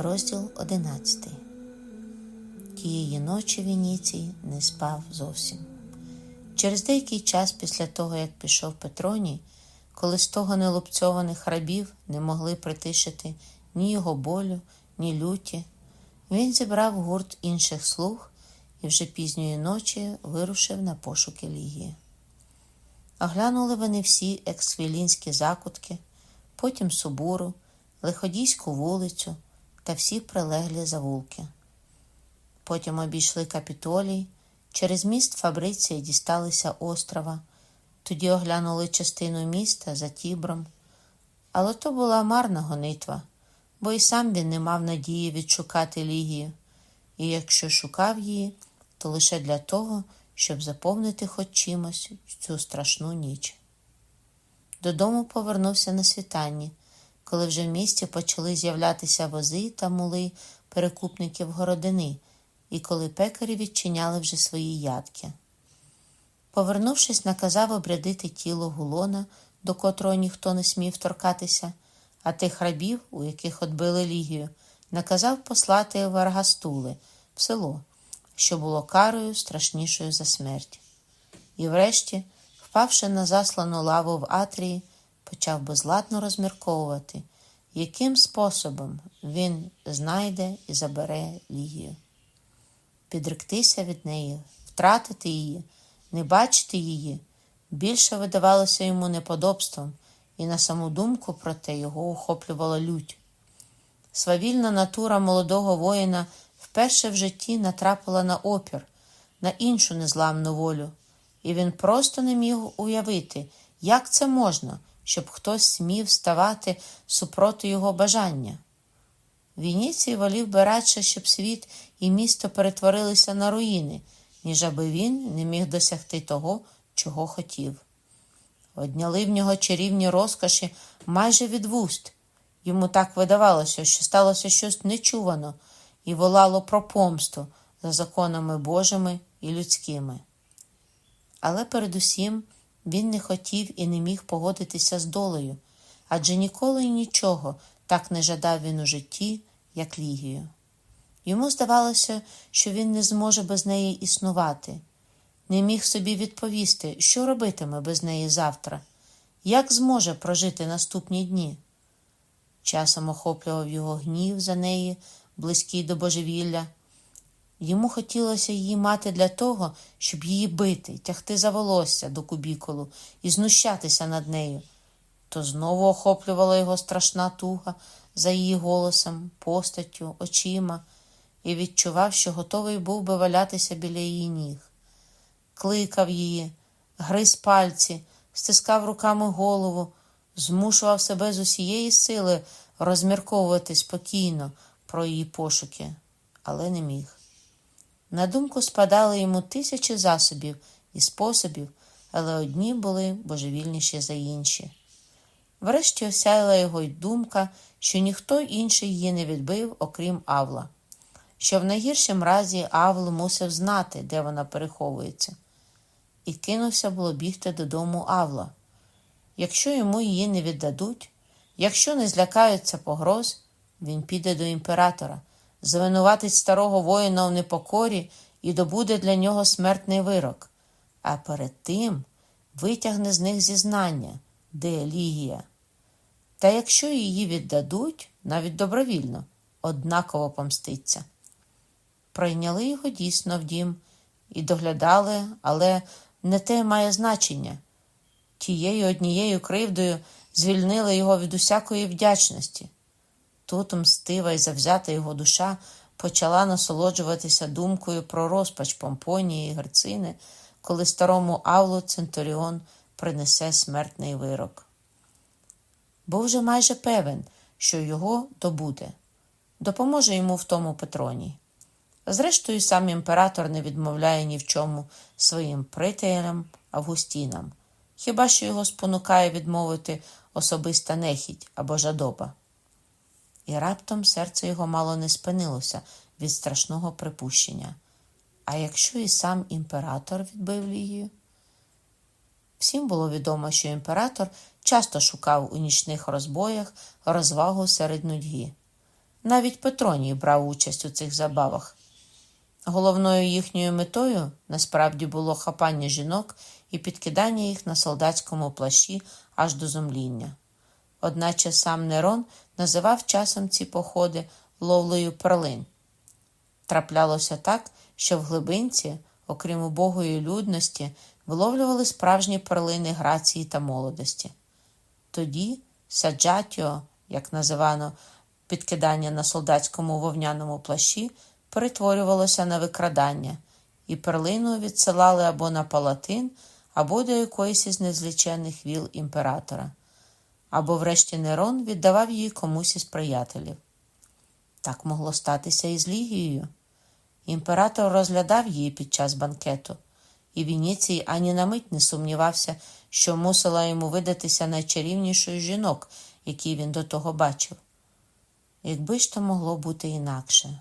Розділ 11 Тієї ночі Вініцій не спав зовсім. Через деякий час після того, як пішов Петроній, коли стогони лупцьованих рабів не могли притишити ні його болю, ні люті, він зібрав гурт інших слуг і вже пізньої ночі вирушив на пошуки Лігії. Оглянули вони всі ексвілінські закутки, потім Субуру, Лиходійську вулицю та всі прилеглі завулки. Потім обійшли капітолій, через міст Фабриції дісталися острова, тоді оглянули частину міста за Тібром. Але то була марна гонитва, бо і сам він не мав надії відшукати Лігію, і якщо шукав її, то лише для того, щоб заповнити хоч чимось цю страшну ніч. Додому повернувся на світанні, коли вже в місті почали з'являтися вози та мули перекупників городини, і коли пекарі відчиняли вже свої ядки. Повернувшись, наказав обрядити тіло гулона, до котрого ніхто не смів торкатися, а тих рабів, у яких отбили лігію, наказав послати в Аргастули, в село, що було карою страшнішою за смерть. І врешті, впавши на заслану лаву в Атрії, почав безладно розмірковувати, яким способом він знайде і забере Лігію. Підректися від неї, втратити її, не бачити її, більше видавалося йому неподобством, і на саму думку про те його охоплювала лють. Свавільна натура молодого воїна вперше в житті натрапила на опір, на іншу незламну волю, і він просто не міг уявити, як це можна, щоб хтось смів ставати супроти його бажання. Вініцій волів би радше, щоб світ і місто перетворилися на руїни, ніж аби він не міг досягти того, чого хотів. Одняли в нього чарівні розкоші майже від вуст. Йому так видавалося, що сталося щось нечувано і волало про помсту за законами Божими і людськими. Але передусім він не хотів і не міг погодитися з долею, адже ніколи і нічого так не жадав він у житті, як Лігію. Йому здавалося, що він не зможе без неї існувати, не міг собі відповісти, що робитиме без неї завтра, як зможе прожити наступні дні. Часом охоплював його гнів за неї, близький до божевілля. Йому хотілося її мати для того, щоб її бити, тягти за волосся до кубікулу і знущатися над нею. То знову охоплювала його страшна туга за її голосом, постаттю, очима, і відчував, що готовий був би валятися біля її ніг. Кликав її, гриз пальці, стискав руками голову, змушував себе з усієї сили розмірковувати спокійно про її пошуки, але не міг. На думку спадали йому тисячі засобів і способів, але одні були божевільніші за інші. Врешті осяяла його й думка, що ніхто інший її не відбив, окрім Авла, що в найгіршім разі Авл мусив знати, де вона переховується, і кинувся було бігти додому Авла. Якщо йому її не віддадуть, якщо не злякаються погроз, він піде до імператора звинуватить старого воїна в непокорі і добуде для нього смертний вирок, а перед тим витягне з них зізнання, де Лігія. Та якщо її віддадуть, навіть добровільно, однаково помститься. Прийняли його дійсно в дім і доглядали, але не те має значення. Тією однією кривдою звільнили його від усякої вдячності. Тут мстива і завзята його душа почала насолоджуватися думкою про розпач Помпонії і Герцини, коли старому Авлу Центуріон принесе смертний вирок. Був вже майже певен, що його добуде, допоможе йому в тому Петроній. Зрештою, сам імператор не відмовляє ні в чому своїм прителям Августінам, хіба що його спонукає відмовити особиста нехідь або жадоба і раптом серце його мало не спинилося від страшного припущення. А якщо і сам імператор відбив Лігію? Всім було відомо, що імператор часто шукав у нічних розбоях розвагу серед нудьги. Навіть Петроній брав участь у цих забавах. Головною їхньою метою насправді було хапання жінок і підкидання їх на солдатському плащі аж до зумління. Одначе сам Нерон називав часом ці походи ловлею перлин. Траплялося так, що в глибинці, окрім убогої людності, виловлювали справжні перлини грації та молодості. Тоді саджатіо, як називано підкидання на солдатському вовняному плащі, перетворювалося на викрадання, і перлину відсилали або на палатин, або до якоїсь із незлічених віл імператора, або, врешті, Нерон віддавав її комусь із приятелів. Так могло статися і з Лігією. Імператор розглядав її під час банкету, і Вініцій ані на мить не сумнівався, що мусила йому видатися найчарівнішою жінок, які він до того бачив. Якби ж то могло бути інакше.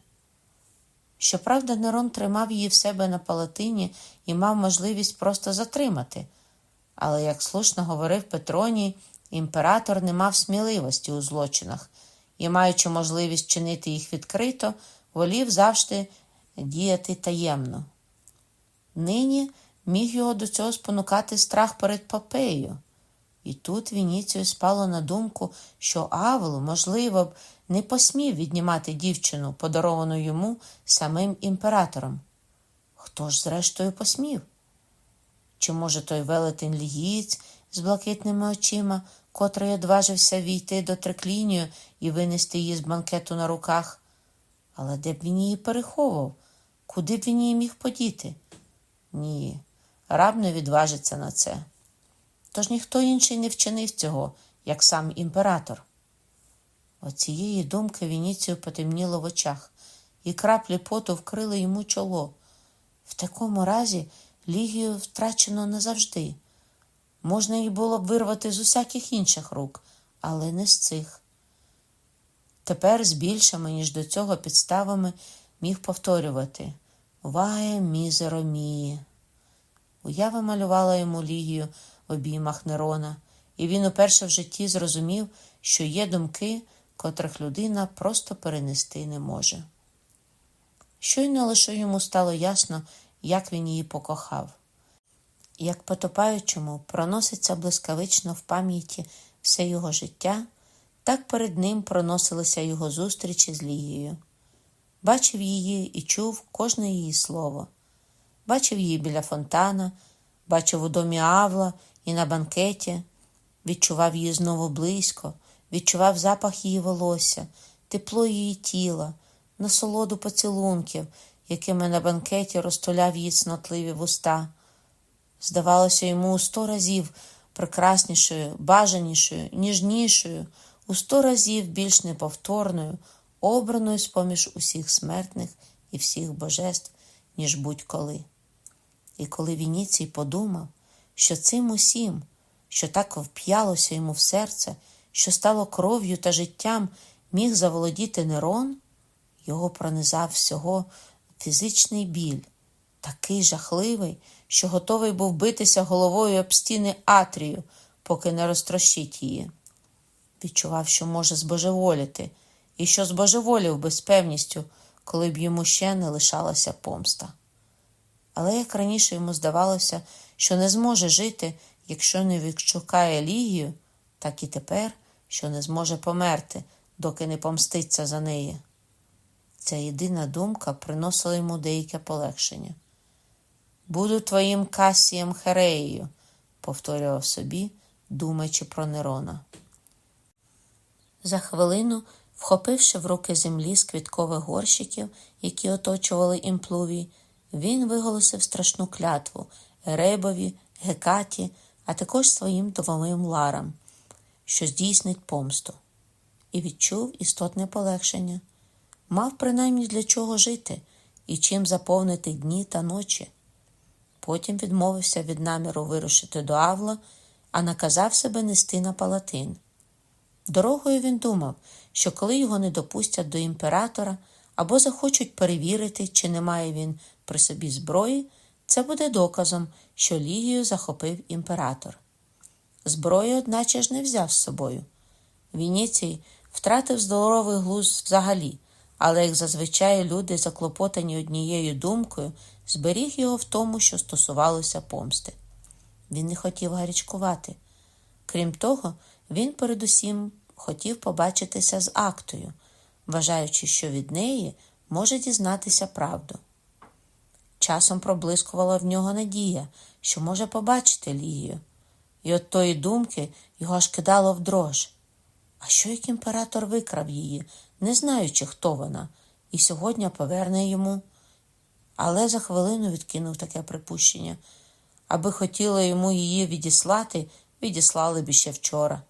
Щоправда, Нерон тримав її в себе на палатині і мав можливість просто затримати. Але, як слушно говорив Петроній, імператор не мав сміливості у злочинах і, маючи можливість чинити їх відкрито, волів завжди діяти таємно. Нині міг його до цього спонукати страх перед Попеєю. І тут Вініцію спало на думку, що Авел, можливо б, не посмів віднімати дівчину, подаровану йому самим імператором. Хто ж, зрештою, посмів? Чи, може, той велетень лігієць з блакитними очима, котрий одважився війти до триклінію і винести її з банкету на руках? Але де б він її переховував? Куди б він її міг подіти? Ні, раб не відважиться на це. Тож ніхто інший не вчинив цього, як сам імператор. Оцієї думки Вініцію потемніло в очах, і краплі поту вкрили йому чоло. В такому разі Лігію втрачено назавжди. Можна її було б вирвати з усяких інших рук, але не з цих. Тепер з більшими, ніж до цього, підставами міг повторювати Ває мізеро мії. Уява малювала йому Лігію в обіймах Нерона, і він уперше в житті зрозумів, що є думки, котрих людина просто перенести не може. Щойно лише йому стало ясно, як він її покохав. Як потопаючому проноситься блискавично в пам'яті все його життя, так перед ним проносилися його зустрічі з Лігією. Бачив її і чув кожне її слово. Бачив її біля фонтана, бачив у домі Авла і на банкеті, відчував її знову близько, відчував запах її волосся, тепло її тіла, насолоду поцілунків, якими на банкеті розтуляв її цнотливі вуста. Здавалося, йому у сто разів прекраснішою, бажанішою, ніжнішою, у сто разів більш неповторною, обраною з поміж усіх смертних і всіх божеств, ніж будь-коли. І коли Вініцій подумав, що цим усім, що так вп'ялося йому в серце, що стало кров'ю та життям, міг заволодіти Нерон, його пронизав всього фізичний біль, такий жахливий, що готовий був битися головою об стіни Атрію, поки не розтрощить її. Відчував, що може збожеволіти, і що збожеволів би з певністю, коли б йому ще не лишалася помста. Але як раніше йому здавалося, що не зможе жити, якщо не відшукає Лігію, так і тепер, що не зможе померти, доки не помститься за неї. Ця єдина думка приносила йому деяке полегшення. Буду твоїм Касієм Хереєю, повторював собі, думаючи про Нерона. За хвилину, вхопивши в руки землі з квіткових горщиків, які оточували імплувій, він виголосив страшну клятву Еребові, Гекаті, а також своїм домовим ларам, що здійснить помсту, і відчув істотне полегшення. Мав принаймні для чого жити і чим заповнити дні та ночі. Потім відмовився від наміру вирушити до Авла, а наказав себе нести на палатин. Дорогою він думав, що коли його не допустять до імператора або захочуть перевірити, чи немає він при собі зброї, це буде доказом, що Лігію захопив імператор. Зброї, одначе ж, не взяв з собою. Вініцій втратив здоровий глузд взагалі, але, як зазвичай, люди, заклопотані однією думкою, зберіг його в тому, що стосувалося помсти. Він не хотів гарячкувати. Крім того, він передусім хотів побачитися з актою, вважаючи, що від неї може дізнатися правду. Часом проблискувала в нього надія, що може побачити Лігію, і от тої думки його аж кидало в дрож. А що як імператор викрав її, не знаючи, хто вона, і сьогодні поверне йому. Але за хвилину відкинув таке припущення. Аби хотіли йому її відіслати, відіслали б іще вчора.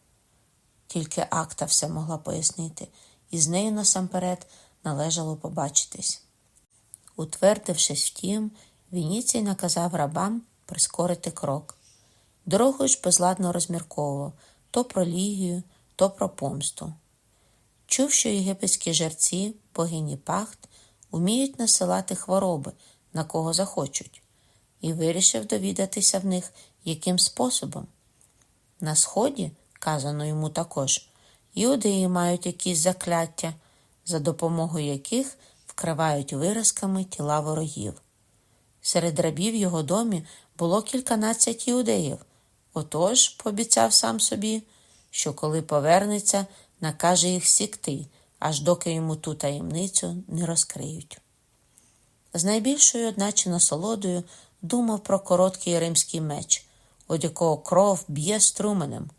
Тільки акта все могла пояснити, і з нею насамперед належало побачитись. Утвердившись втім, Вініцій наказав рабам прискорити крок. Дорогою ж безладно розмірковував то про лігію, то про помсту. Чув, що єгипетські жерці, богині Пахт, уміють насилати хвороби, на кого захочуть, і вирішив довідатися в них, яким способом. На сході, казано йому також, іудеї мають якісь закляття, за допомогою яких вкривають виразками тіла ворогів. Серед рабів його домі було кільканадцять іудеїв. Отож, пообіцяв сам собі, що коли повернеться, накаже їх сікти, аж доки йому ту таємницю не розкриють. З найбільшою, одначе, насолодою думав про короткий римський меч, од якого кров б'є струменем,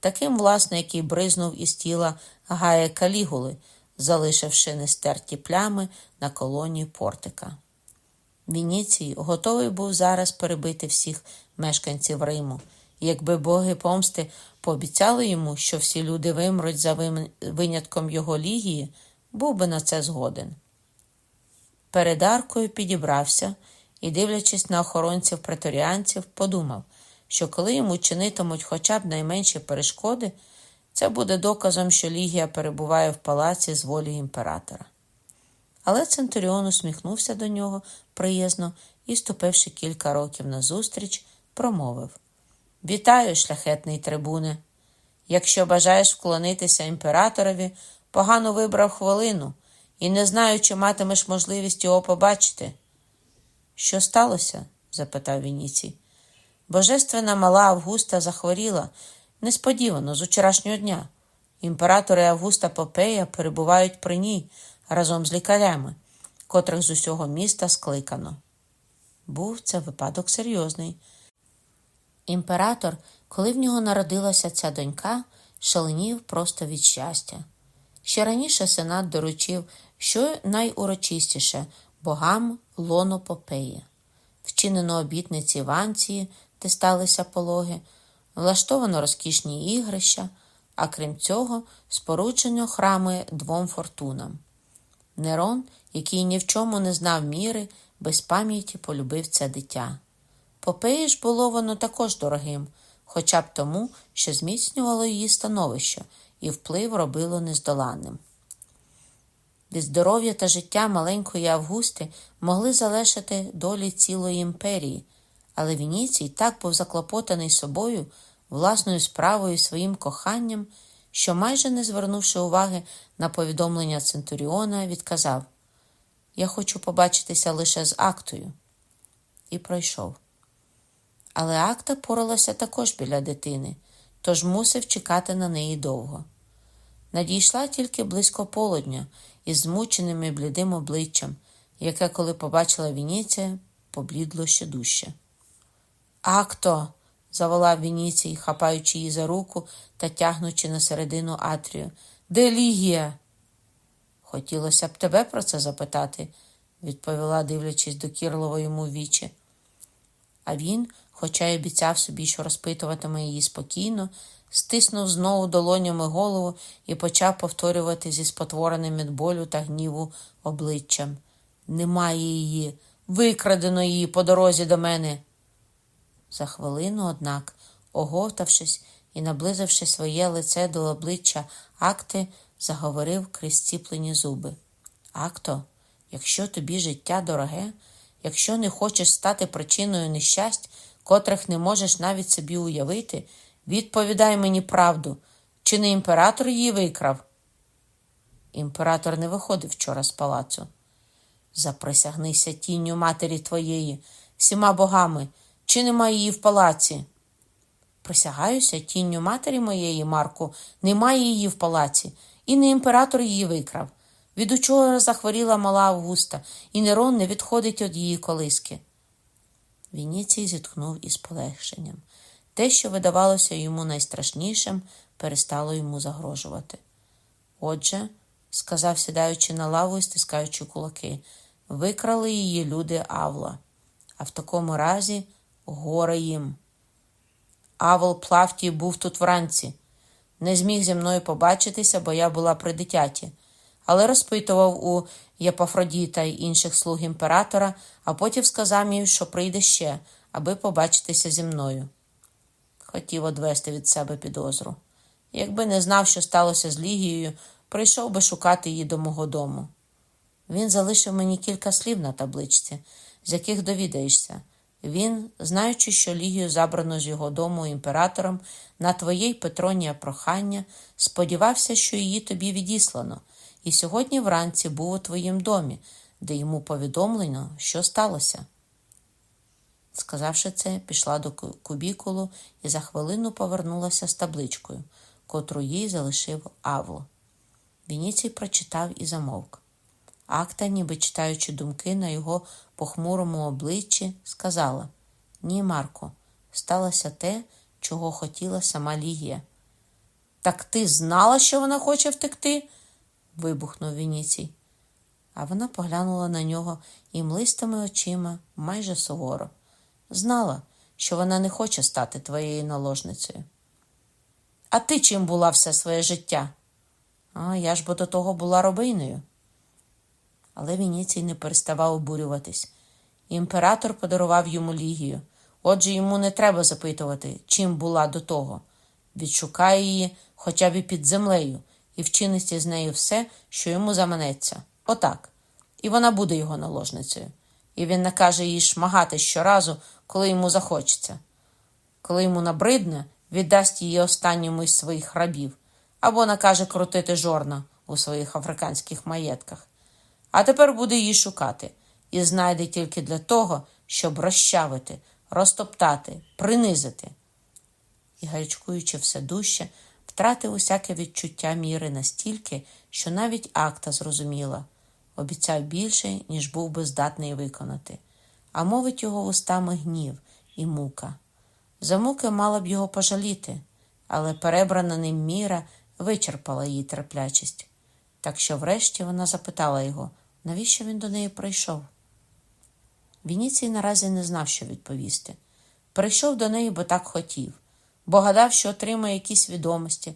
таким, власне, який бризнув із тіла Гая Калігули, залишивши нестерті плями на колоні портика. Вініцій готовий був зараз перебити всіх мешканців Риму, якби боги помсти пообіцяли йому, що всі люди вимруть за винятком його лігії, був би на це згоден. Перед аркою підібрався і, дивлячись на охоронців преторіанців, подумав, що коли йому чинитимуть хоча б найменші перешкоди, це буде доказом, що Лігія перебуває в палаці з волі імператора. Але Центуріон усміхнувся до нього приязно і, ступивши кілька років назустріч, промовив Вітаю, шляхетний трибуне. Якщо бажаєш вклонитися імператорові, погано вибрав хвилину і не знаю, чи матимеш можливість його побачити. Що сталося? запитав Вініцій. Божественна мала Августа захворіла несподівано з вчорашнього дня. Імператори Августа Попея перебувають при ній разом з лікарями, котрих з усього міста скликано. Був це випадок серйозний. Імператор, коли в нього народилася ця донька, шаленів просто від щастя. Ще раніше сенат доручив, що найурочистіше богам лоно Попеї. Вчинено обітниці Іванції, де сталися пологи, влаштовано розкішні ігрища, а крім цього, споруджено храми двом фортунам. Нерон, який ні в чому не знав міри, без пам'яті полюбив це дитя. Попеї ж було воно також дорогим, хоча б тому, що зміцнювало її становище і вплив робило нездоланним. Від здоров'я та життя маленької Августи могли залишити долі цілої імперії, але Вініцій так був заклопотаний собою, власною справою і своїм коханням, що, майже не звернувши уваги на повідомлення Центуріона, відказав Я хочу побачитися лише з актою. І пройшов. Але акта поралася також біля дитини, тож мусив чекати на неї довго. Надійшла тільки близько полудня із змученим і блідим обличчям, яке, коли побачила Вініція, поблідло ще дужче. Акто. заволав Вініцій, хапаючи її за руку та тягнучи на середину Атрію. Де Лігія? Хотілося б тебе про це запитати, відповіла, дивлячись до Кірлова йому вічі. А він, хоча й обіцяв собі, що розпитуватиме її спокійно, стиснув знову долонями голову і почав повторювати зі спотвореним від болю та гніву обличчям. Немає її, викрадено її по дорозі до мене. За хвилину, однак, оговтавшись і наблизивши своє лице до обличчя Акти, заговорив крізь ціплені зуби. Акто, якщо тобі життя дороге, якщо не хочеш стати причиною нещасть, котрих не можеш навіть собі уявити, відповідай мені правду, чи не імператор її викрав? Імператор не виходив вчора з палацу. Заприсягнися тінню матері твоєї, всіма богами, чи нема її в палаці? Присягаюся тінню матері моєї, Марку, немає її в палаці, і не імператор її викрав. Від учора захворіла мала Августа, і Нерон не відходить від її колиски. Вініцій зітхнув із полегшенням. Те, що видавалося йому найстрашнішим, перестало йому загрожувати. Отже, сказав, сідаючи на лаву і стискаючи кулаки, викрали її люди Авла, а в такому разі горе їм. Авл Плавтій був тут вранці. Не зміг зі мною побачитися, бо я була при дитяті, але розпитував у Єпафродіта й інших слуг імператора, а потім сказав їм, що прийде ще, аби побачитися зі мною. Хотів одвести від себе підозру. Якби не знав, що сталося з Лігією, прийшов би шукати її до мого дому. Він залишив мені кілька слів на табличці, з яких довідаєшся. Він, знаючи, що Лігію забрано з його дому імператором на твоє й Петронія прохання, сподівався, що її тобі відіслано, і сьогодні вранці був у твоїм домі, де йому повідомлено, що сталося. Сказавши це, пішла до кубікулу і за хвилину повернулася з табличкою, котру їй залишив Авло. Вініцій прочитав і замовк. Акта, ніби читаючи думки на його похмурому обличчі, сказала: Ні, Марко, сталося те, чого хотіла сама Лігія. Так ти знала, що вона хоче втекти? Вибухнув Вініцій. А вона поглянула на нього і млистими очима майже суворо. Знала, що вона не хоче стати твоєю наложницею. А ти чим була все своє життя? А я ж бо до того була робиною. Але Вініцій не переставав обурюватись. Імператор подарував йому лігію, отже йому не треба запитувати, чим була до того. Відшукає її хоча б і під землею, і вчинить з нею все, що йому заманеться. Отак. І вона буде його наложницею. І він накаже їй шмагати щоразу, коли йому захочеться. Коли йому набридне, віддасть її останньому із своїх рабів або накаже крутити жорна у своїх африканських маєтках. А тепер буде її шукати і знайде тільки для того, щоб розчавити, розтоптати, принизити. І, гарячкуючи все дужче, втратив усяке відчуття міри настільки, що навіть акта зрозуміла, обіцяв більше, ніж був би здатний виконати, а мовить його устами гнів і мука. За муки мала б його пожаліти, але перебрана ним міра вичерпала її терплячість. Так що, врешті, вона запитала його, навіщо він до неї прийшов. Вініцій наразі не знав, що відповісти. Прийшов до неї, бо так хотів, бо гадав, що отримає якісь відомості,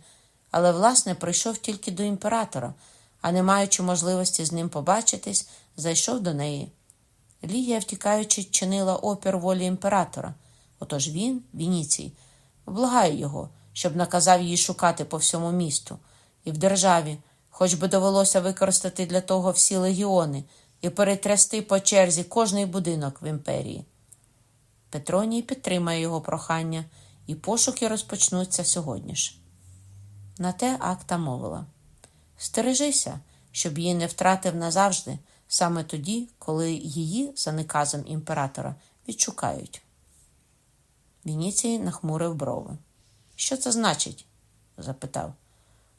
але, власне, прийшов тільки до імператора, а не маючи можливості з ним побачитись, зайшов до неї. Лігія, втікаючи, чинила опір волі імператора. Отож він, Вініцій, благає його, щоб наказав її шукати по всьому місту, і в державі, хоч би довелося використати для того всі легіони і перетрясти по черзі кожний будинок в імперії. Петроній підтримає його прохання, і пошуки розпочнуться сьогодні ж. На те акта мовила Стережися, щоб її не втратив назавжди, саме тоді, коли її, за наказом імператора, відшукають. Вініцій нахмурив брови. Що це значить? запитав.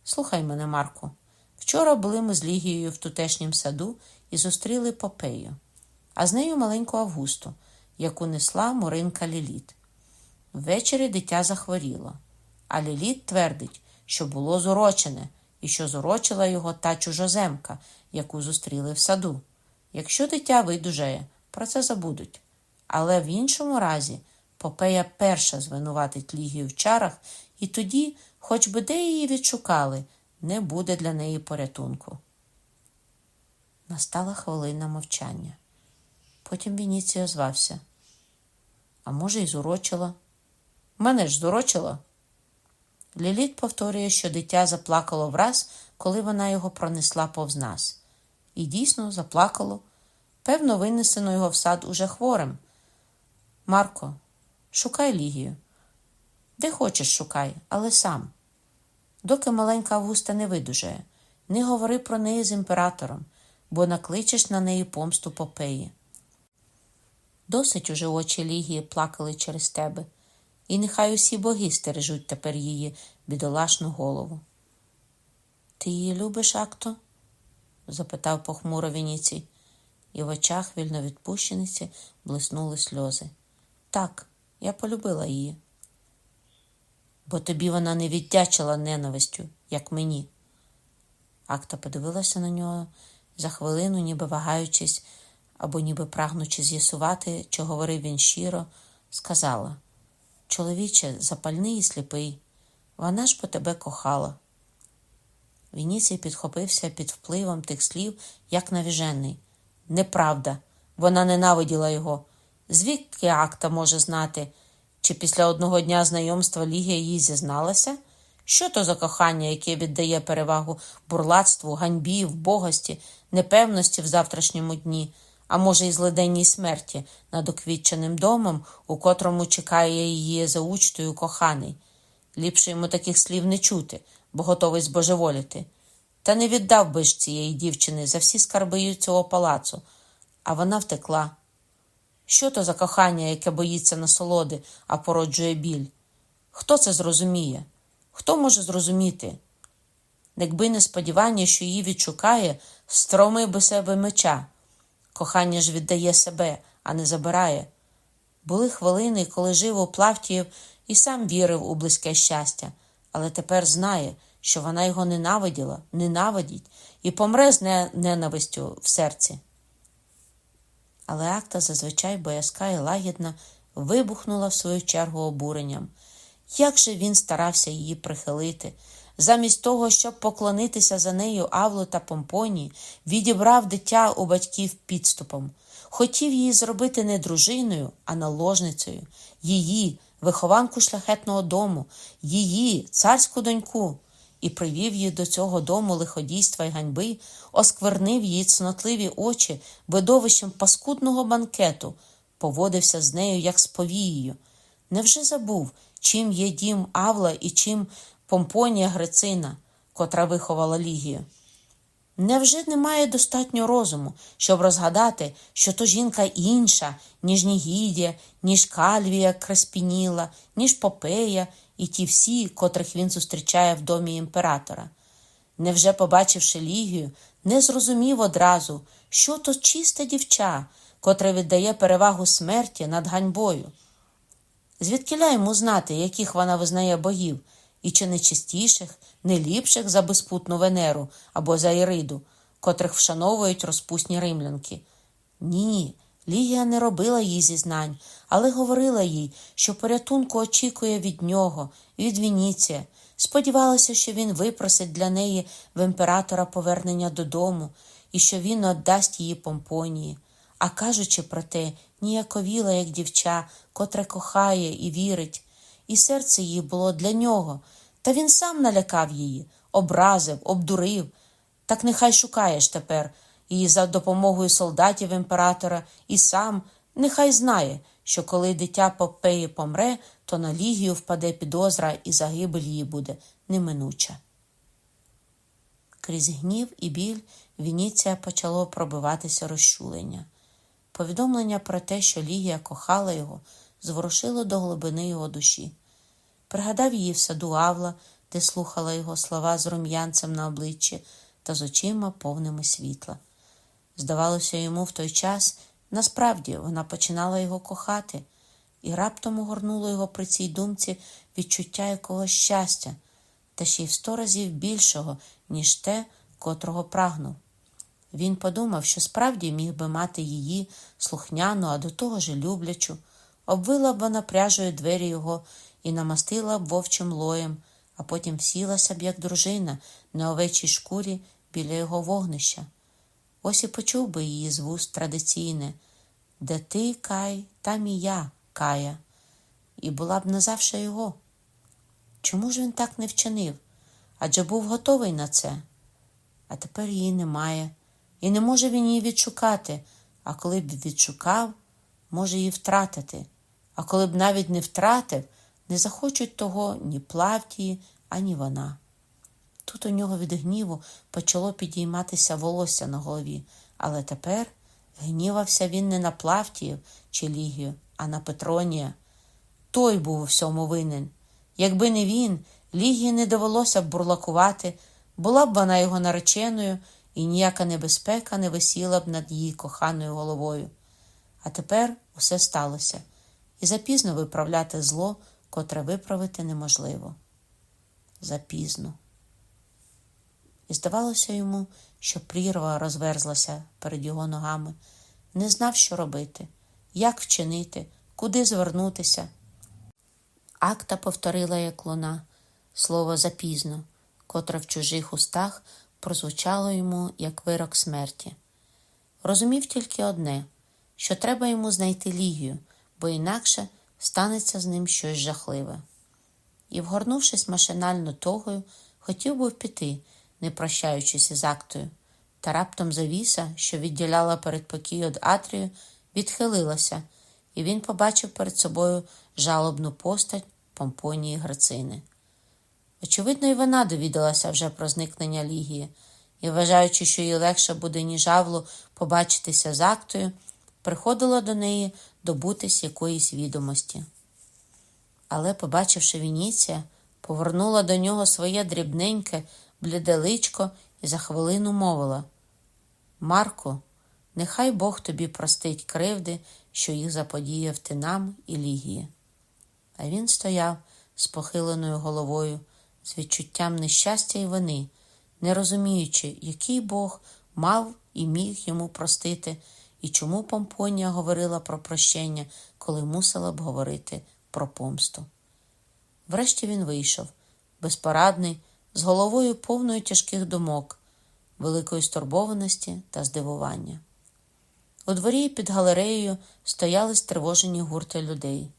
Слухай мене, Марко. Вчора були ми з Лігією в тутешнім саду і зустріли Попею, а з нею маленьку Августу, яку несла Моринка Ліліт. Ввечері дитя захворіло, а Ліліт твердить, що було зурочене і що зурочила його та чужоземка, яку зустріли в саду. Якщо дитя видужає, про це забудуть. Але в іншому разі Попея перша звинуватить Лігію в чарах, і тоді, хоч би де її відшукали, не буде для неї порятунку. Настала хвилина мовчання. Потім Вініцій озвався. А може, й зурочила? Мене ж зурочила. Ліліт повторює, що дитя заплакало враз, коли вона його пронесла повз нас. І дійсно заплакало. Певно, винесено його в сад уже хворим. Марко, Шукай Лігію. Де хочеш, шукай, але сам. Доки маленька Августа не видужає, не говори про неї з імператором, бо накличеш на неї помсту попеї. Досить уже очі Лігії плакали через тебе, і нехай усі боги стережуть тепер її бідолашну голову. Ти її любиш, Акто? запитав похмуро Вініцій, і в очах вільновідпущениці блиснули сльози. Так, я полюбила її. Бо тобі вона не віддячила ненавистю, як мені. Акта подивилася на нього за хвилину, ніби вагаючись або ніби прагнучи з'ясувати, що говорив він щиро, сказала Чоловіче, запальний і сліпий, вона ж по тебе кохала. Вініцій підхопився під впливом тих слів, як навіжений. Неправда, вона ненавиділа його. Звідки акта може знати, чи після одного дня знайомства Лігія їй зізналася? Що то за кохання, яке віддає перевагу бурлацтву, ганьбі, вбогості, непевності в завтрашньому дні, а може, й злиденній смерті над оквітченим домом, у котрому чекає її за учтою коханий. Ліпше йому таких слів не чути, бо готовий збожеволіти. Та не віддав би ж цієї дівчини за всі скарби цього палацу, а вона втекла. Що то за кохання, яке боїться насолоди, а породжує біль? Хто це зрозуміє? Хто може зрозуміти? Якби не сподівання, що її відшукає, стромив би себе меча. Кохання ж віддає себе, а не забирає. Були хвилини, коли жив у Плавтіїв і сам вірив у близьке щастя, але тепер знає, що вона його ненавиділа, ненавидить і помре з ненавистю в серці. Але акта зазвичай боязка і лагідна вибухнула в свою чергу обуренням. Як же він старався її прихилити, замість того, щоб поклонитися за нею Авлу та Помпонії, відібрав дитя у батьків підступом, хотів її зробити не дружиною, а наложницею, її, вихованку шляхетного дому, її, царську доньку, і привів її до цього дому лиходійства й ганьби, осквернив її цнотливі очі видовищем паскудного банкету, поводився з нею, як з повією. Невже забув, чим є дім Авла і чим Помпонія Грицина, котра виховала Лігію? Невже немає достатньо розуму, щоб розгадати, що то жінка інша, ніж Нігідія, ніж Кальвія Креспініла, ніж Попея і ті всі, котрих він зустрічає в домі імператора? Невже, побачивши Лігію, не зрозумів одразу, що то чиста дівча, котра віддає перевагу смерті над ганьбою? Звідкиля йому знати, яких вона визнає богів, і чи не чистіших, не ліпших за безпутну Венеру або за Іриду, котрих вшановують розпусні римлянки? Ні, Лігія не робила їй зізнань, але говорила їй, що порятунку очікує від нього, від Вініція. Сподівалася, що він випросить для неї в імператора повернення додому і що він віддасть її помпонії. А кажучи про те, ніяковіла, як дівча, котре кохає і вірить, і серце її було для нього, та він сам налякав її, образив, обдурив. Так нехай шукаєш тепер її за допомогою солдатів імператора, і сам нехай знає, що коли дитя Попеї помре, то на лігію впаде підозра і загибель її буде неминуча. Крізь гнів і біль Вініція почало пробиватися розчулення. Повідомлення про те, що Лігія кохала його, зворушило до глибини його душі. Пригадав її в саду Авла, де слухала його слова з рум'янцем на обличчі та з очима повними світла. Здавалося, йому в той час насправді вона починала його кохати, і раптом огорнуло його при цій думці відчуття якогось щастя, та ще й в сто разів більшого, ніж те, котрого прагнув. Він подумав, що справді міг би мати її слухняну, а до того ж люблячу, обвила б вона пряжею двері його і намастила б вовчим лоєм, а потім сілася б, як дружина, на овечій шкурі біля його вогнища. Ось і почув би її з вуст традиційне де ти, Кай, там і я, Кая, і була б назавше його. Чому ж він так не вчинив? Адже був готовий на це. А тепер її немає і не може він її відшукати, а коли б відшукав, може її втратити. А коли б навіть не втратив, не захочуть того ні Плавтії, ані вона. Тут у нього від гніву почало підійматися волосся на голові, але тепер гнівався він не на Плавтіїв чи Лігію, а на Петронія. Той був у всьому винен. Якби не він, Лігії не довелося б бурлакувати, була б вона його нареченою, і ніяка небезпека не висіла б над її коханою головою. А тепер усе сталося, і запізно виправляти зло, котре виправити неможливо. Запізно. І здавалося йому, що прірва розверзлася перед його ногами, не знав, що робити, як вчинити, куди звернутися. Акта повторила як луна слово запізно, котре в чужих устах прозвучало йому як вирок смерті. Розумів тільки одне, що треба йому знайти лігію, бо інакше станеться з ним щось жахливе. І, вгорнувшись машинально тогою, хотів був піти, не прощаючись із актою, та раптом завіса, що відділяла передпокій від Атрію, відхилилася, і він побачив перед собою жалобну постать помпонії Грацини. Очевидно, і вона довідалася вже про зникнення Лігії, і, вважаючи, що їй легше буде, ніж Авлу, побачитися з актою, приходила до неї добутись якоїсь відомості. Але, побачивши Вініція, повернула до нього своє дрібненьке, бліде личко і за хвилину мовила Марко, нехай Бог тобі простить кривди, що їх заподіяв ти нам і Лігії. А він стояв з похиленою головою, з відчуттям нещастя і вини, не розуміючи, який Бог мав і міг йому простити, і чому Помпонія говорила про прощення, коли мусила б говорити про помсту. Врешті він вийшов, безпорадний, з головою повною тяжких думок, великої стурбованості та здивування. У дворі під галереєю стояли стривожені гурти людей.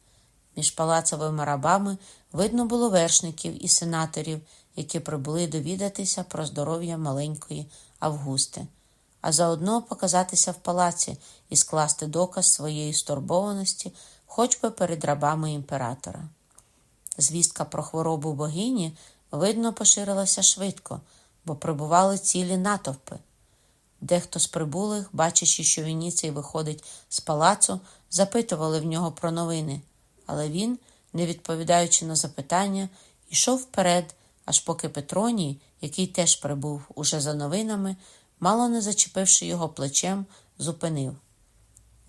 Між палацовими рабами видно було вершників і сенаторів, які прибули довідатися про здоров'я маленької Августи, а заодно показатися в палаці і скласти доказ своєї стурбованості хоч би перед рабами імператора. Звістка про хворобу богині, видно, поширилася швидко, бо прибували цілі натовпи. Дехто з прибулих, бачачи, що Вініцій виходить з палацу, запитували в нього про новини, але він, не відповідаючи на запитання, йшов вперед, аж поки Петроній, який теж прибув уже за новинами, мало не зачепивши його плечем, зупинив.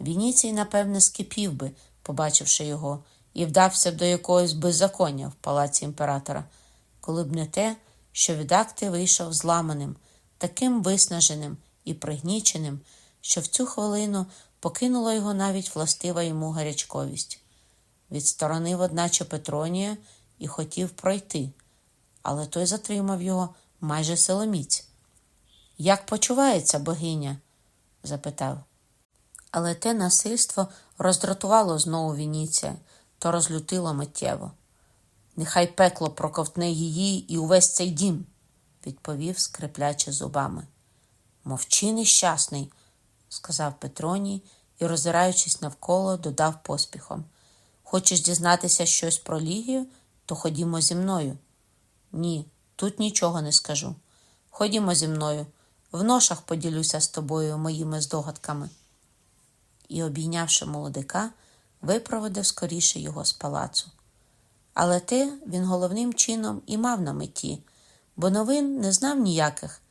Вініцій, напевне, скипів би, побачивши його, і вдався б до якогось беззаконня в палаці імператора, коли б не те, що від акти вийшов зламаним, таким виснаженим і пригніченим, що в цю хвилину покинула його навіть властива йому гарячковість. Відсторонив, одначе, Петронія і хотів пройти, але той затримав його майже силоміць. Як почувається богиня? запитав. Але те насильство роздратувало знову Вініція, то розлютило миттєво. Нехай пекло проковтне її і увесь цей дім, відповів, скриплячи зубами. Мовчи, нещасний, сказав Петроній і, роззираючись навколо, додав поспіхом. Хочеш дізнатися щось про Лігію, то ходімо зі мною. Ні, тут нічого не скажу. Ходімо зі мною, в ношах поділюся з тобою моїми здогадками. І, обійнявши молодика, випроводив скоріше його з палацу. Але те він головним чином і мав на меті, бо новин не знав ніяких.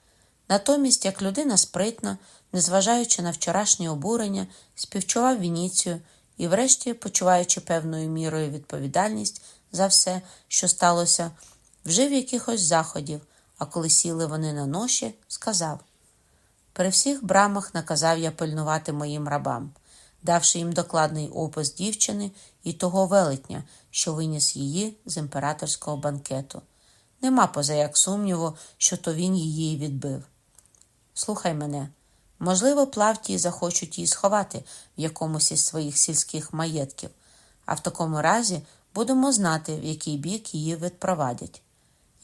Натомість, як людина спритна, незважаючи на вчорашнє обурення, співчував Вініцію і, врешті, почуваючи певною мірою відповідальність за все, що сталося, вжив якихось заходів, а коли сіли вони на ноші, сказав: При всіх брамах наказав я пильнувати моїм рабам, давши їм докладний опис дівчини і того велетня, що виніс її з імператорського банкету. Нема позаяк сумніву, що то він її відбив. Слухай мене. Можливо, плавті захочуть її сховати в якомусь із своїх сільських маєтків, а в такому разі будемо знати, в який бік її відпровадять.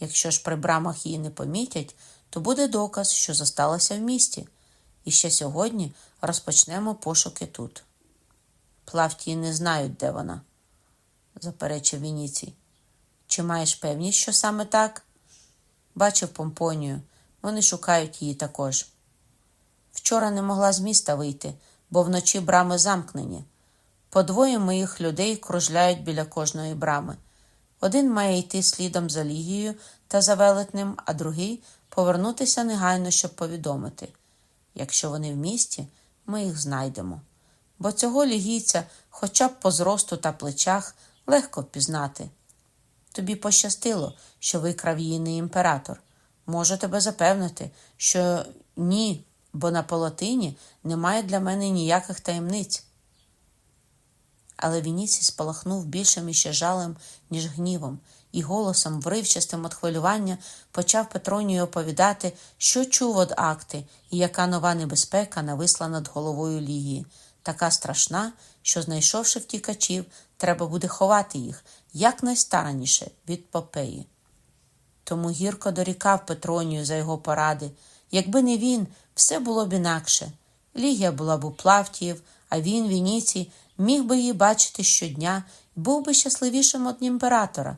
Якщо ж при брамах її не помітять, то буде доказ, що зосталася в місті, і ще сьогодні розпочнемо пошуки тут. Плавті не знають, де вона, заперечив Вініцій. Чи маєш певність, що саме так? Бачив Помпонію. Вони шукають її також. Вчора не могла з міста вийти, бо вночі брами замкнені. По двоє моїх людей кружляють біля кожної брами. Один має йти слідом за Лігією та за велетнем, а другий повернутися негайно, щоб повідомити. Якщо вони в місті, ми їх знайдемо. Бо цього лігійця, хоча б по зросту та плечах, легко впізнати. Тобі пощастило, що викрав її не імператор. Можу тебе запевнити, що ні, бо на полотині немає для мене ніяких таємниць. Але Вініцій спалахнув більшим іще жалем, ніж гнівом, і голосом, вривчастим від хвилювання, почав Петронію оповідати, що чув од акти і яка нова небезпека нависла над головою Лігії, така страшна, що, знайшовши втікачів, треба буде ховати їх якнайстараніше від попеї. Тому гірко дорікав Петронію за його поради. Якби не він, все було б інакше. Лігія була б у Плавтіїв, а він, Вініцій, міг би її бачити щодня був би щасливішим від імператора.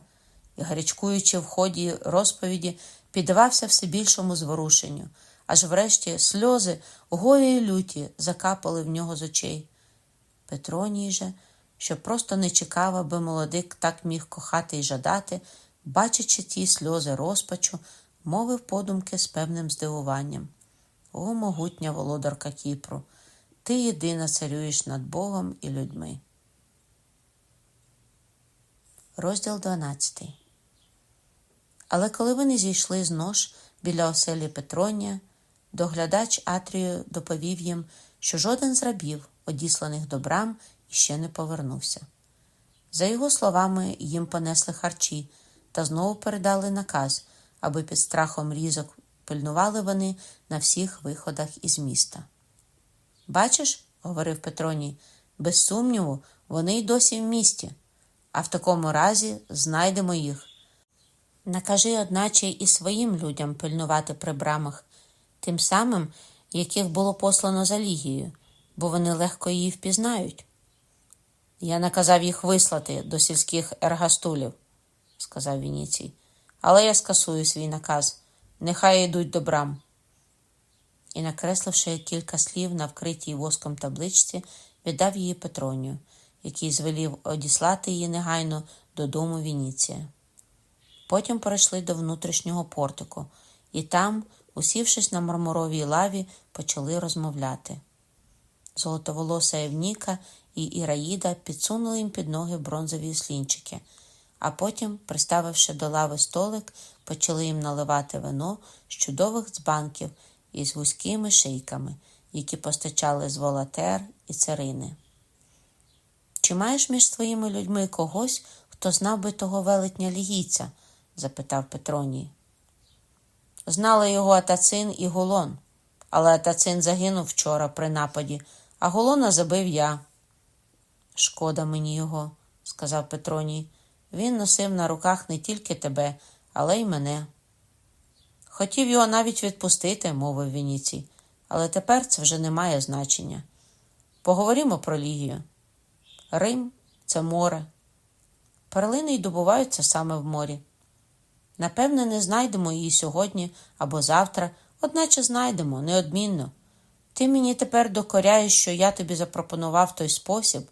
І, гарячкуючи в ході розповіді, піддавався все більшому зворушенню, аж врешті сльози горя й люті закапали в нього з очей. Петроній же, що просто не чекав, аби молодик так міг кохати і жадати, бачачи ті сльози розпачу, мовив подумки з певним здивуванням. О, могутня володарка Кіпру! Ти єдина царюєш над Богом і людьми. Розділ 12 Але коли вони зійшли з нож біля оселі Петронія, доглядач Атрію доповів їм, що жоден з рабів, одісланих до брам, іще не повернувся. За його словами, їм понесли харчі та знову передали наказ, аби під страхом різок пильнували вони на всіх виходах із міста. Бачиш, говорив Петроній, без сумніву, вони й досі в місті, а в такому разі знайдемо їх. Накажи, одначе, і своїм людям пильнувати при брамах, тим самим, яких було послано за Лігією, бо вони легко її впізнають. Я наказав їх вислати до сільських ергастулів, сказав Вініцій, але я скасую свій наказ. Нехай йдуть до брам і, накресливши кілька слів на вкритій воском табличці, віддав її Петронію, який звелів одіслати її негайно додому Вініція. Потім перейшли до внутрішнього портику, і там, усівшись на мармуровій лаві, почали розмовляти. Золотоволоса Евніка і Іраїда підсунули їм під ноги бронзові слінчики, а потім, приставивши до лави столик, почали їм наливати вино з чудових дзбанків із вузькими шийками, які постачали з волатер і царини. Чи маєш між своїми людьми когось, хто знав би того велетня лігійця? Запитав Петроній. Знали його Атацин і Голон, але Атацин загинув вчора при нападі, а Голона забив я. Шкода мені його, сказав Петроній. Він носив на руках не тільки тебе, але й мене. Хотів його навіть відпустити, мовив Вініцій, але тепер це вже не має значення. Поговоримо про Лігію. Рим це море. Перлини й добуваються саме в морі. Напевне, не знайдемо її сьогодні або завтра, одначе знайдемо, неодмінно. Ти мені тепер докоряєш, що я тобі запропонував той спосіб,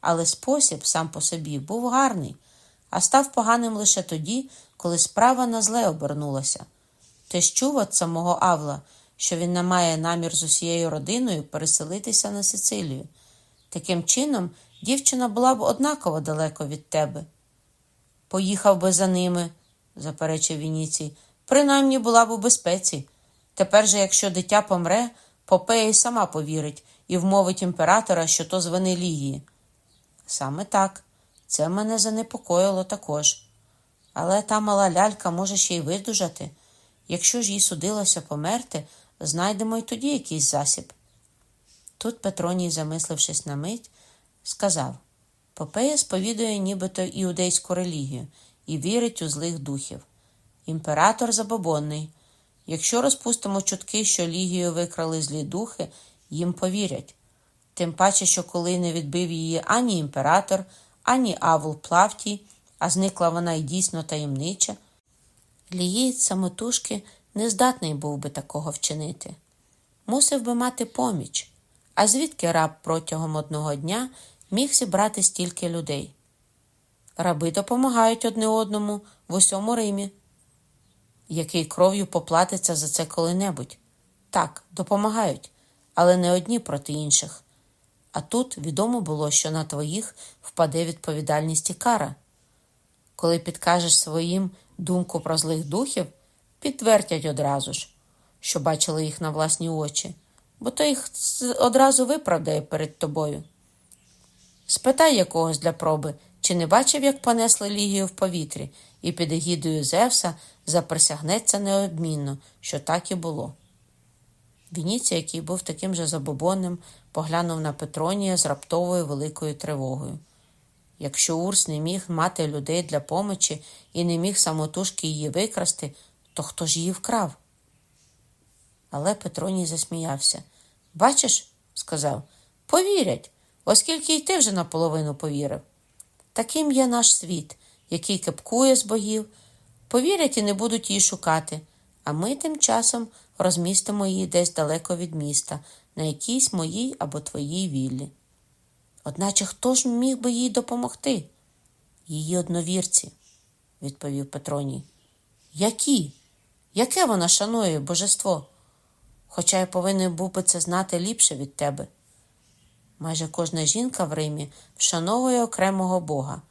але спосіб сам по собі був гарний, а став поганим лише тоді, коли справа на зле обернулася. Ти ж чув від самого Авла, що він не має намір з усією родиною переселитися на Сицилію. Таким чином, дівчина була б однаково далеко від тебе. Поїхав би за ними, заперечив Вініцій, принаймні була б у безпеці. Тепер же, якщо дитя помре, Попея й сама повірить і вмовить імператора, що то з вини Лігії. Саме так, це мене занепокоїло також. Але та мала лялька може ще й видужати. Якщо ж їй судилося померти, знайдемо й тоді якийсь засіб. Тут Петроній, замислившись на мить, сказав Попея сповідує нібито іудейську релігію і вірить у злих духів. Імператор забобонний. Якщо розпустимо чутки, що Лігію викрали злі духи, їм повірять. Тим паче, що коли не відбив її ані імператор, ані Авул Плавтій, а зникла вона й дійсно таємнича, Ліїць самотужки не здатний був би такого вчинити. Мусив би мати поміч, а звідки раб протягом одного дня міг зібрати стільки людей? Раби допомагають одне одному в усьому Римі. Який кров'ю поплатиться за це коли-небудь? Так, допомагають, але не одні проти інших. А тут відомо було, що на твоїх впаде відповідальність і кара. Коли підкажеш своїм думку про злих духів, підтвердять одразу ж, що бачили їх на власні очі, бо то їх одразу виправдає перед тобою. Спитай якогось для проби, чи не бачив, як понесли лігію в повітрі, і під егідою Зевса заприсягнеться неодмінно, що так і було. Вініція, який був таким же забобонним, поглянув на Петронія з раптовою великою тривогою. Якщо Урс не міг мати людей для помочі і не міг самотужки її викрасти, то хто ж її вкрав? Але Петроній засміявся. Бачиш, сказав, повірять, оскільки й ти вже наполовину повірив. Таким є наш світ, який кепкує з богів, повірять і не будуть її шукати, а ми тим часом розмістимо її десь далеко від міста, на якійсь моїй або твоїй віллі. Одначе хто ж міг би їй допомогти? Її одновірці, відповів Петроній. Які? Яке вона шанує божество? Хоча я повинен був би це знати ліпше від тебе. Майже кожна жінка в Римі вшановує окремого Бога.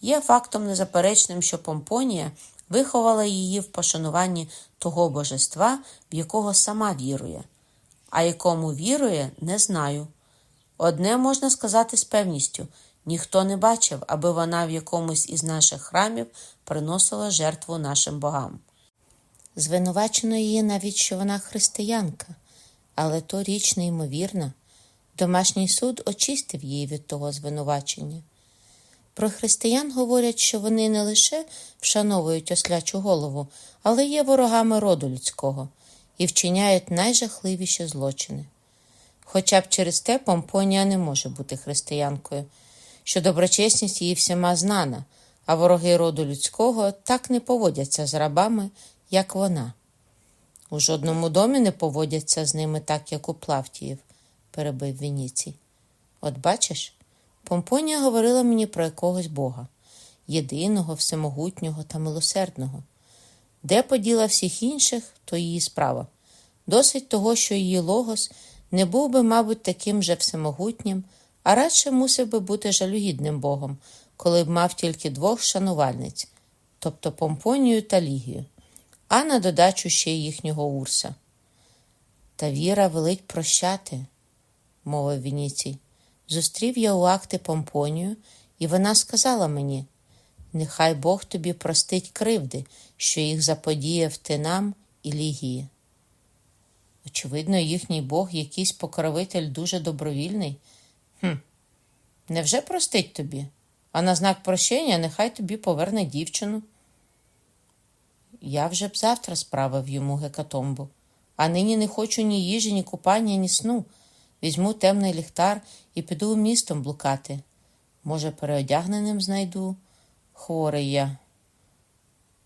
Є фактом незаперечним, що Помпонія виховала її в пошануванні того божества, в якого сама вірує, а якому вірує, не знаю. Одне можна сказати з певністю ніхто не бачив, аби вона в якомусь із наших храмів приносила жертву нашим богам. Звинувачено її навіть, що вона християнка, але то річ неймовірна. Домашній суд очистив її від того звинувачення. Про християн говорять, що вони не лише вшановують ослячу голову, але є ворогами роду людського і вчиняють найжахливіші злочини. Хоча б через те Помпонія не може бути християнкою, що доброчесність її всіма знана, а вороги роду людського так не поводяться з рабами, як вона. У жодному домі не поводяться з ними так, як у Плавтіїв, перебив Вініцій. От бачиш, Помпонія говорила мені про якогось Бога, єдиного, всемогутнього та милосердного. Де поділа всіх інших, то її справа. Досить того, що її логос не був би, мабуть, таким же всемогутнім, а радше мусив би бути жалюгідним Богом, коли б мав тільки двох шанувальниць, тобто Помпонію та Лігію, а на додачу ще їхнього Урса. Та віра велить прощати, мовив Вініцій. Зустрів я у акти Помпонію, і вона сказала мені нехай Бог тобі простить кривди, що їх заподіяв ти нам і Лігії. Очевидно, їхній Бог якийсь покровитель дуже добровільний. Хм, Невже простить тобі? А на знак прощення нехай тобі поверне дівчину. Я вже б завтра справив йому гекатомбу, а нині не хочу ні їжі, ні купання, ні сну. Візьму темний ліхтар і піду містом блукати. Може, переодягненим знайду. Хворий я.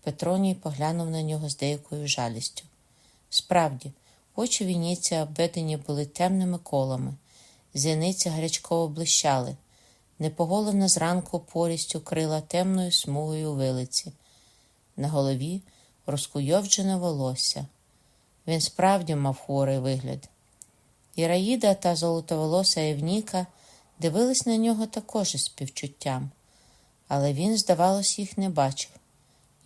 Петроній поглянув на нього з деякою жалістю. Справді, очі Вініція обведені були темними колами, зіниці гарячково блищали, непоголена зранку порістю крила темною смугою вилиці. На голові розкуйовджене волосся. Він справді мав хворий вигляд. Іраїда та золотоволоса Евніка дивились на нього також із співчуттям, але він, здавалось, їх не бачив,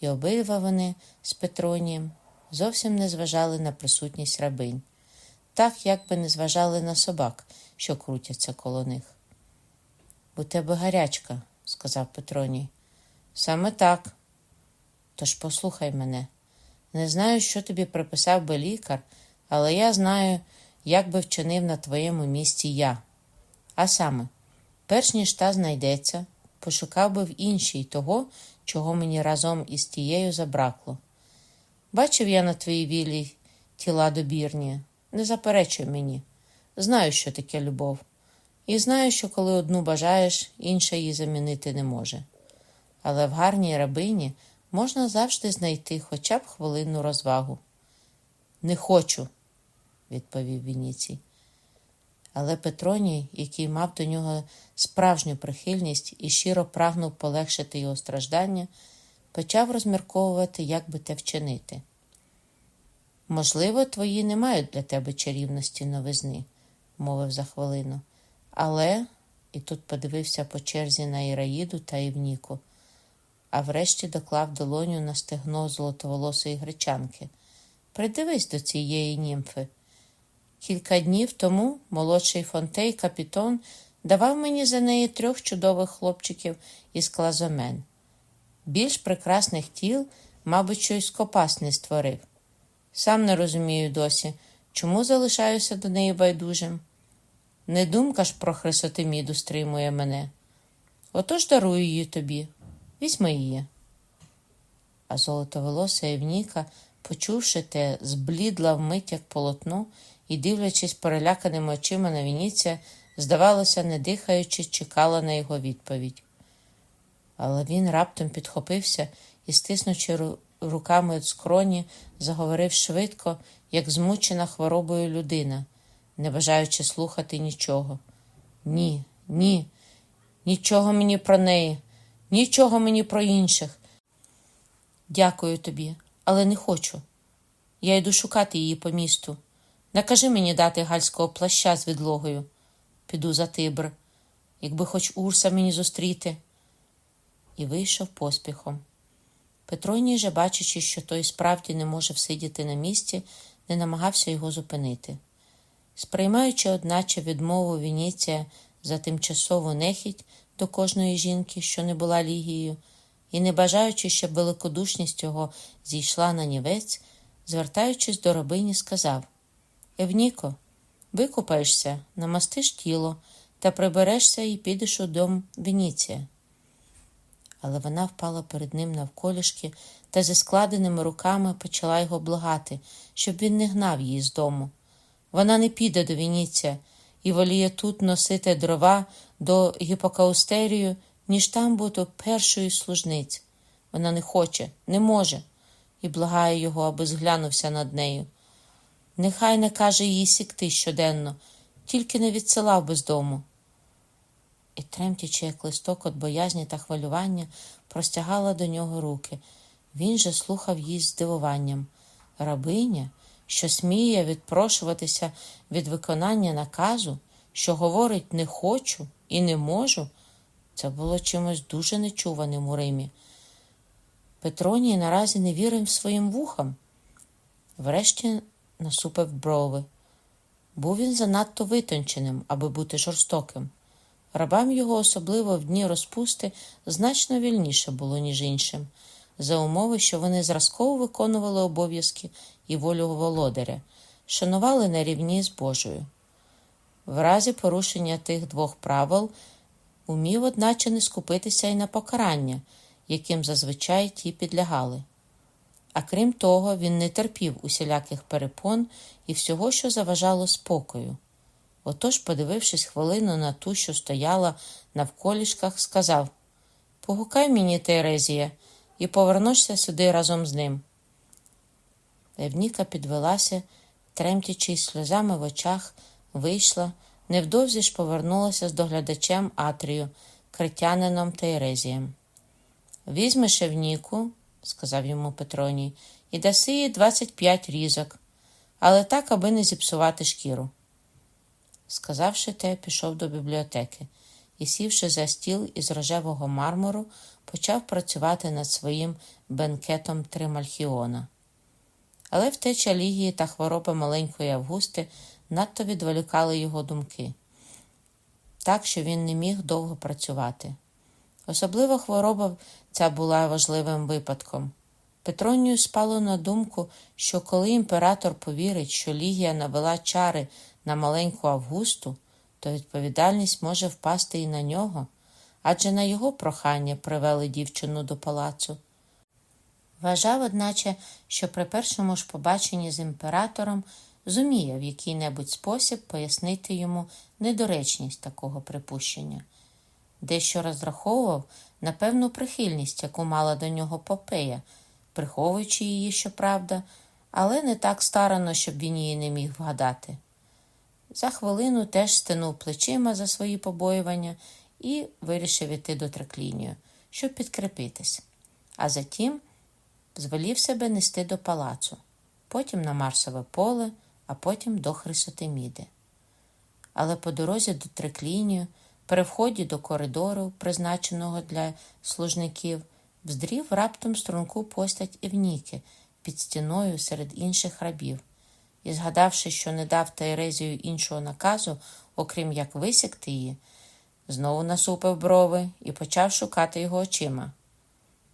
і обидва вони з Петронієм зовсім не зважали на присутність рабинь, так як би не зважали на собак, що крутяться коло них. У тебе гарячка, сказав Петроній. Саме так. Тож послухай мене. Не знаю, що тобі приписав би лікар, але я знаю, як би вчинив на твоєму місці я. А саме, перш ніж та знайдеться, пошукав би в іншій того, чого мені разом із тією забракло. Бачив я на твоїй вілі тіла добірні, не заперечуй мені. Знаю, що таке любов, і знаю, що коли одну бажаєш, інша її замінити не може. Але в гарній рабині можна завжди знайти хоча б хвилинну розвагу. Не хочу, відповів Вініцій. Але Петроній, який мав до нього справжню прихильність і щиро прагнув полегшити його страждання, почав розмірковувати, як би те вчинити. Можливо, твої не мають для тебе чарівності новизни, мовив за хвилину. Але, і тут подивився по черзі на Іраїду та Івніку, а врешті доклав долоню на стегно золотоволосої гречанки. Придивись до цієї німфи. Кілька днів тому молодший фонтей капітон давав мені за неї трьох чудових хлопчиків із клазомен. Більш прекрасних тіл, мабуть, щось копас не створив. Сам не розумію досі, чому залишаюся до неї байдужим. Не думка ж про Хрисотиміду стримує мене. Отож дарую її тобі, візьми її. А золотоволоса Євніка, почувши те, зблідла вмить, як полотно, і, дивлячись переляканими очима на Вініція, здавалося, не дихаючи, чекала на його відповідь. Але він раптом підхопився і, стиснучи руками від скроні, заговорив швидко, як змучена хворобою людина, не бажаючи слухати нічого. Ні, ні, нічого мені про неї, нічого мені про інших. Дякую тобі, але не хочу. Я йду шукати її по місту. Накажи мені дати гальського плаща з відлогою. Піду за тибр, якби хоч Урса мені зустріти. І вийшов поспіхом. Петроній же, бачачи, що той справді не може всидіти на місці, не намагався його зупинити. Сприймаючи, одначе, відмову Вініція за тимчасову нехідь до кожної жінки, що не була лігією, і не бажаючи, щоб великодушність його зійшла на нівець, звертаючись до рабині, сказав Евніко, викупаєшся, намастиш тіло та приберешся і підеш у дом Веніція. Але вона впала перед ним навколішки та зі складеними руками почала його благати, щоб він не гнав її з дому. Вона не піде до Веніція і воліє тут носити дрова до гіпокаустерію, ніж там бути першою служниць. Вона не хоче, не може, і благає його, аби зглянувся над нею. Нехай не каже їй сікти щоденно, тільки не відсилав би з дому. І, тремтячи, як листок від боязні та хвилювання, простягала до нього руки. Він же слухав її з здивуванням. Рабиня, що сміє відпрошуватися від виконання наказу, що говорить не хочу і не можу, це було чимось дуже нечуваним у Римі. Петроній наразі не вірив своїм вухам. Врешті насупив брови. Був він занадто витонченим, аби бути жорстоким. Рабам його, особливо в дні розпусти, значно вільніше було, ніж іншим, за умови, що вони зразково виконували обов'язки і волю володаря, шанували на рівні з Божою. В разі порушення тих двох правил умів, одначе, не скупитися й на покарання, яким зазвичай ті підлягали. А крім того, він не терпів усіляких перепон і всього, що заважало спокою. Отож, подивившись хвилину на ту, що стояла навколішках, сказав Погукай мені, Терезія, і повернешся сюди разом з ним. Евніка підвелася, тремтячи сльозами в очах, вийшла, невдовзі ж повернулася з доглядачем Атрію, критянином Терезієм. Візьмеш Евніку, сказав йому Петроній, і даси їй 25 різок, але так, аби не зіпсувати шкіру. Сказавши те, пішов до бібліотеки і, сівши за стіл із рожевого мармуру, почав працювати над своїм бенкетом Тримальхіона. Але втеча лігії та хвороба маленької Августи надто відволікали його думки, так що він не міг довго працювати. Особлива хвороба ця була важливим випадком. Петронію спало на думку, що коли імператор повірить, що Лігія навела чари на маленьку Августу, то відповідальність може впасти і на нього, адже на його прохання привели дівчину до палацу. Вважав, одначе, що при першому ж побаченні з імператором зуміє в який-небудь спосіб пояснити йому недоречність такого припущення. Дещо розраховував на певну прихильність, яку мала до нього Попея, приховуючи її, щоправда, але не так старано, щоб він її не міг вгадати. За хвилину теж стинув плечима за свої побоювання і вирішив іти до траклінію, щоб підкріпитись. А затім звелів себе нести до палацу, потім на Марсове поле, а потім до Хрисотеміди. Але по дорозі до триклінію, при вході до коридору, призначеного для служників, вздрів раптом струнку постать Івніки під стіною серед інших рабів і, згадавши, що не дав Таєрезію іншого наказу, окрім як висікти її, знову насупив брови і почав шукати його очима.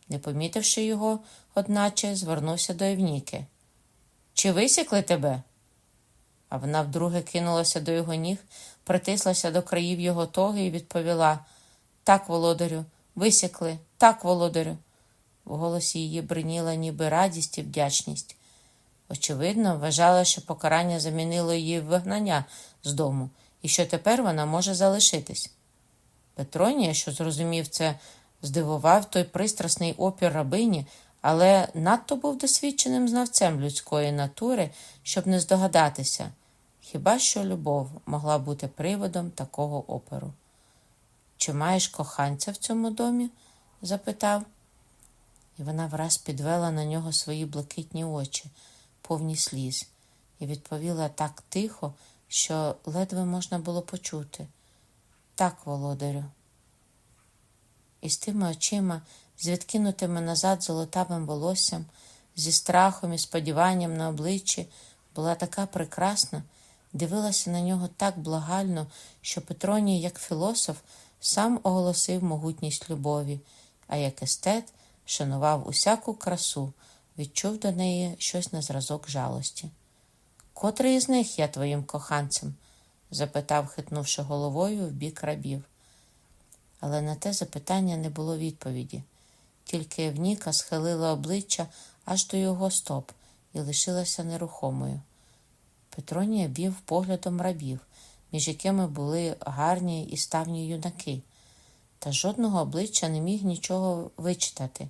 Не помітивши його, одначе звернувся до Євніки. Чи висікли тебе? А вона вдруге кинулася до його ніг, притислася до країв його тоги і відповіла Так, володарю, висікли, так, володарю. В голосі її бриніла ніби радість і вдячність. Очевидно, вважала, що покарання замінило її вигнання з дому і що тепер вона може залишитись. Петронія, що зрозумів це, здивував той пристрасний опір рабині, але надто був досвідченим знавцем людської натури, щоб не здогадатися, хіба що любов могла бути приводом такого оперу. Чи маєш коханця в цьому домі? запитав, і вона враз підвела на нього свої блакитні очі повні сліз, і відповіла так тихо, що ледве можна було почути. Так, володарю. І з тими очима, з відкинутими назад золотавим волоссям, зі страхом і сподіванням на обличчі, була така прекрасна, дивилася на нього так благально, що Петроній, як філософ, сам оголосив могутність любові, а як естет шанував усяку красу відчув до неї щось на зразок жалості. Котрий із них є твоїм коханцем? запитав, хитнувши головою в бік рабів. Але на те запитання не було відповіді, тільки Евніка схилила обличчя аж до його стоп і лишилася нерухомою. Петронія бів поглядом рабів, між якими були гарні і ставні юнаки, та жодного обличчя не міг нічого вичитати,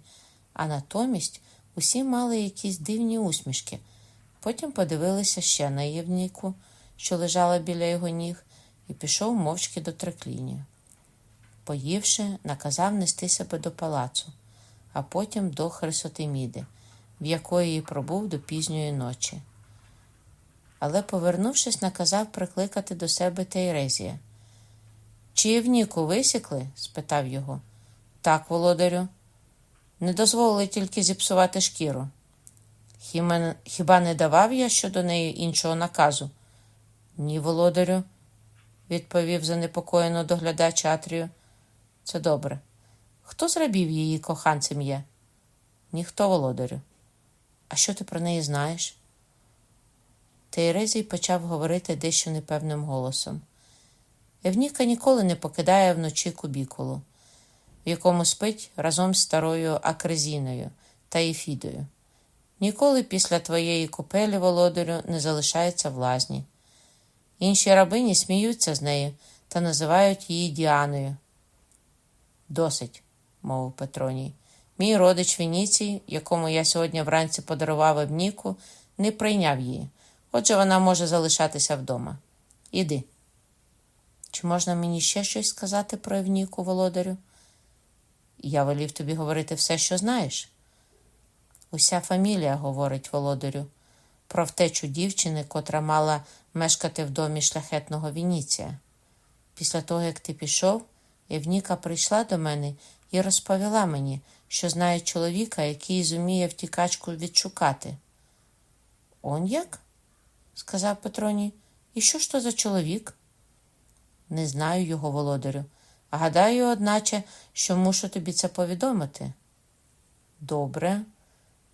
а натомість Усі мали якісь дивні усмішки. Потім подивилися ще на Євніку, що лежала біля його ніг, і пішов мовчки до триклінію. Поївши, наказав нести себе до палацу, а потім до Хрисотиміди, в якої пробув до пізньої ночі. Але, повернувшись, наказав прикликати до себе Тейрезія. Чи Євніку висікли? спитав його. Так, володарю. Не дозволили тільки зіпсувати шкіру. Хіба не давав я щодо неї іншого наказу? Ні, володарю, відповів занепокоєно доглядач Атрію. Це добре. Хто з її коханцем є? Ніхто, володарю. А що ти про неї знаєш? Тейрезій почав говорити дещо непевним голосом. Евніка ніколи не покидає вночі кубікулу в якому спить разом з старою Акрезіною та Ефідою. Ніколи після твоєї купелі, володарю, не залишається в лазні. Інші рабині сміються з нею та називають її Діаною. Досить, мовив Петроній. Мій родич Веніцій, якому я сьогодні вранці подарував Евніку, не прийняв її. Отже, вона може залишатися вдома. Іди. Чи можна мені ще щось сказати про Евніку, володарю? Я велів тобі говорити все, що знаєш. Уся фамілія говорить володарю, про втечу дівчини, котра мала мешкати в домі шляхетного Вініція. Після того, як ти пішов, Євніка прийшла до мене і розповіла мені, що знає чоловіка, який зуміє втікачку відшукати. Он як? Сказав Петроній. І що ж то за чоловік? Не знаю його, володарю. Гадаю, одначе, що мушу тобі це повідомити. Добре,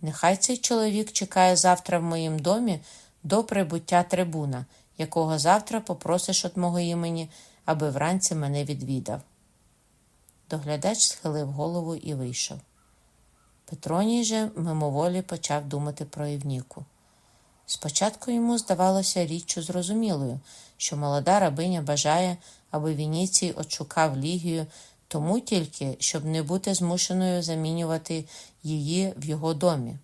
нехай цей чоловік чекає завтра в моїм домі до прибуття трибуна, якого завтра попросиш от мого імені, аби вранці мене відвідав. Доглядач схилив голову і вийшов. Петроній же мимоволі почав думати про Євніку. Спочатку йому здавалося річчю зрозумілою, що молода рабиня бажає, аби Вініцій отшукав Лігію тому тільки, щоб не бути змушеною замінювати її в його домі.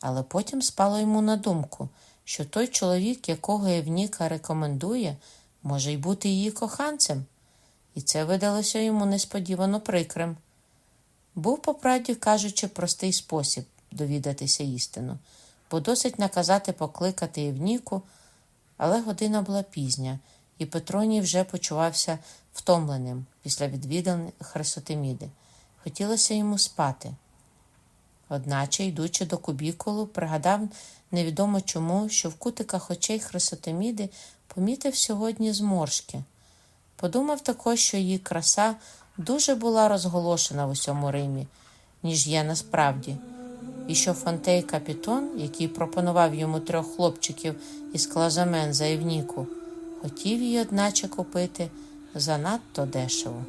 Але потім спало йому на думку, що той чоловік, якого Євніка рекомендує, може й бути її коханцем, і це видалося йому несподівано прикрим. Був, по правді кажучи, простий спосіб довідатися істину, бо досить наказати покликати Євніку, але година була пізня, і Петроній вже почувався втомленим після відвідин Хрисотеміди. Хотілося йому спати. Одначе, йдучи до кубікулу, пригадав невідомо чому, що в кутиках очей Хрисотеміди помітив сьогодні зморшки. Подумав також, що її краса дуже була розголошена в усьому Римі, ніж є насправді, і що Фонтей Капітон, який пропонував йому трьох хлопчиків із клазамен за Євніку, хотів її, одначе, купити занадто дешево.